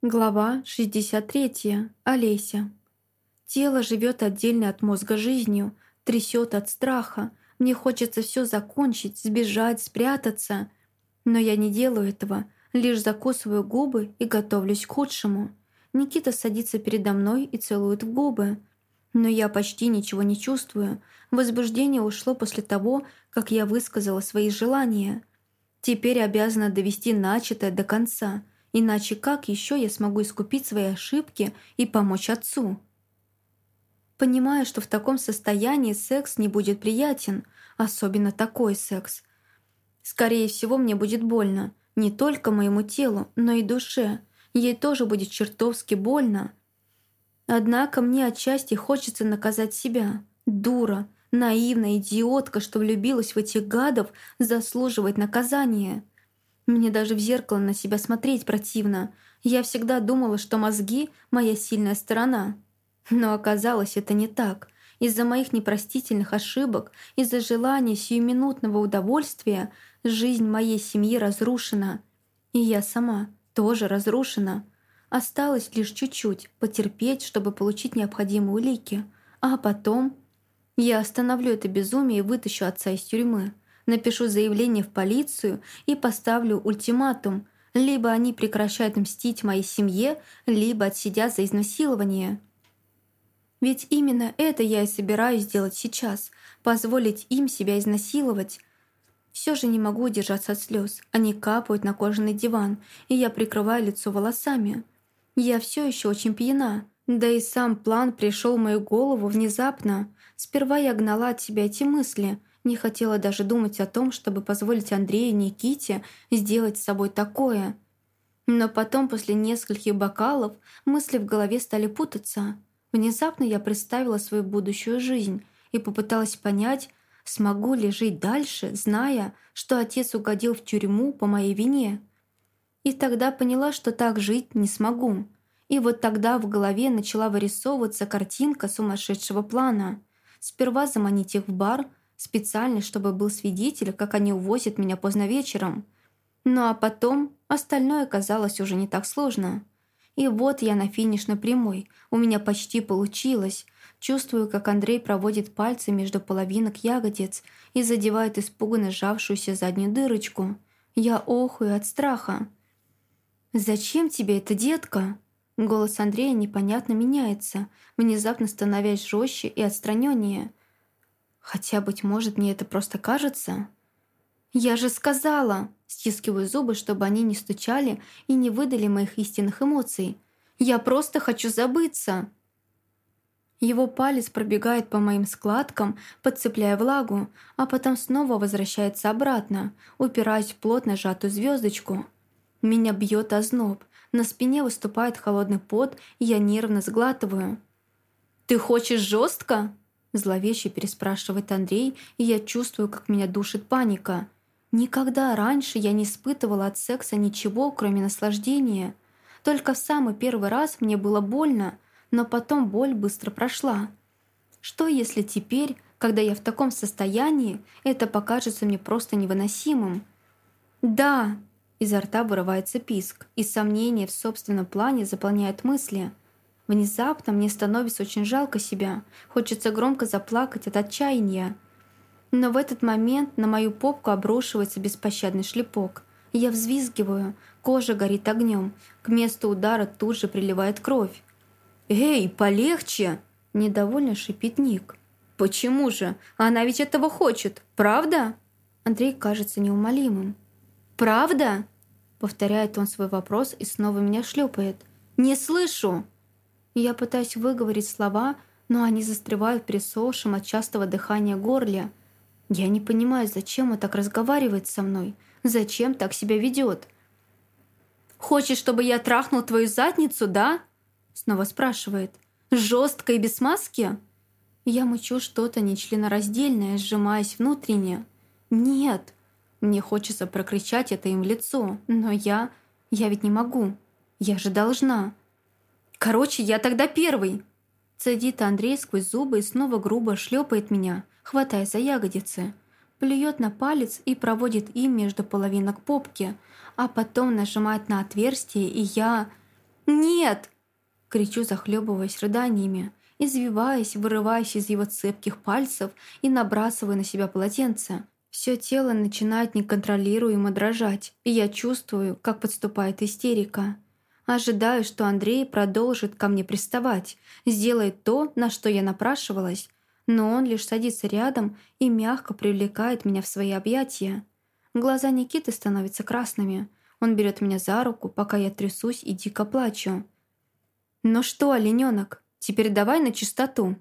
Глава 63. Олеся. Тело живет отдельно от мозга жизнью, трясет от страха. Мне хочется все закончить, сбежать, спрятаться. Но я не делаю этого, лишь закусываю губы и готовлюсь к худшему. Никита садится передо мной и целует в губы. Но я почти ничего не чувствую. Возбуждение ушло после того, как я высказала свои желания. Теперь обязана довести начатое до конца – Иначе как еще я смогу искупить свои ошибки и помочь отцу? Понимаю, что в таком состоянии секс не будет приятен, особенно такой секс. Скорее всего, мне будет больно. Не только моему телу, но и душе. Ей тоже будет чертовски больно. Однако мне отчасти хочется наказать себя. Дура, наивная идиотка, что влюбилась в этих гадов, заслуживает наказания. Мне даже в зеркало на себя смотреть противно. Я всегда думала, что мозги — моя сильная сторона. Но оказалось, это не так. Из-за моих непростительных ошибок, из-за желания сиюминутного удовольствия жизнь моей семьи разрушена. И я сама тоже разрушена. Осталось лишь чуть-чуть потерпеть, чтобы получить необходимые улики. А потом я остановлю это безумие и вытащу отца из тюрьмы напишу заявление в полицию и поставлю ультиматум. Либо они прекращают мстить моей семье, либо отсидят за изнасилование. Ведь именно это я и собираюсь сделать сейчас. Позволить им себя изнасиловать. Все же не могу удержаться от слез. Они капают на кожаный диван, и я прикрываю лицо волосами. Я все еще очень пьяна. Да и сам план пришел в мою голову внезапно. Сперва я гнала от себя эти мысли, не хотела даже думать о том, чтобы позволить Андрею Никите сделать с собой такое. Но потом, после нескольких бокалов, мысли в голове стали путаться. Внезапно я представила свою будущую жизнь и попыталась понять, смогу ли жить дальше, зная, что отец угодил в тюрьму по моей вине. И тогда поняла, что так жить не смогу. И вот тогда в голове начала вырисовываться картинка сумасшедшего плана. Сперва заманить их в бар – специально, чтобы был свидетель, как они увозят меня поздно вечером. Ну а потом остальное казалось уже не так сложно. И вот я на финишной прямой. У меня почти получилось. Чувствую, как Андрей проводит пальцы между половинок ягодиц и задевает испуганно сжавшуюся заднюю дырочку. Я охую от страха. «Зачем тебе это, детка?» Голос Андрея непонятно меняется, внезапно становясь жестче и отстраненнее. Хотя, быть может, мне это просто кажется. «Я же сказала!» Стискиваю зубы, чтобы они не стучали и не выдали моих истинных эмоций. «Я просто хочу забыться!» Его палец пробегает по моим складкам, подцепляя влагу, а потом снова возвращается обратно, упираясь в плотно сжатую звездочку. Меня бьет озноб, на спине выступает холодный пот, и я нервно сглатываю. «Ты хочешь жестко?» Зловеще переспрашивает Андрей, и я чувствую, как меня душит паника. Никогда раньше я не испытывала от секса ничего, кроме наслаждения. Только в самый первый раз мне было больно, но потом боль быстро прошла. Что если теперь, когда я в таком состоянии, это покажется мне просто невыносимым? «Да!» Изо рта вырывается писк, и сомнение в собственном плане заполняет мысли – Внезапно мне становится очень жалко себя. Хочется громко заплакать от отчаяния. Но в этот момент на мою попку обрушивается беспощадный шлепок. Я взвизгиваю, кожа горит огнем. К месту удара тут же приливает кровь. «Эй, полегче!» – недовольно шипит Ник. «Почему же? Она ведь этого хочет, правда?» Андрей кажется неумолимым. «Правда?» – повторяет он свой вопрос и снова меня шлепает. «Не слышу!» Я пытаюсь выговорить слова, но они застревают при сохшем от частого дыхания горле. Я не понимаю, зачем он так разговаривает со мной, зачем так себя ведет. «Хочешь, чтобы я трахнул твою задницу, да?» Снова спрашивает. «Жестко и без маски?» Я мычу что-то нечленораздельное, сжимаясь внутренне. «Нет!» Мне хочется прокричать это им в лицо, но я... Я ведь не могу. Я же должна. «Короче, я тогда первый!» Цедит Андрей сквозь зубы и снова грубо шлепает меня, хватая за ягодицы. Плюет на палец и проводит им между половинок попки, а потом нажимает на отверстие, и я... «Нет!» Кричу, захлебываясь рыданиями, извиваясь, вырываясь из его цепких пальцев и набрасывая на себя полотенце. Все тело начинает неконтролируемо дрожать, и я чувствую, как подступает истерика. Ожидаю, что Андрей продолжит ко мне приставать, сделает то, на что я напрашивалась, но он лишь садится рядом и мягко привлекает меня в свои объятия. Глаза Никиты становятся красными. Он берет меня за руку, пока я трясусь и дико плачу. «Ну что, оленёнок, теперь давай на чистоту»,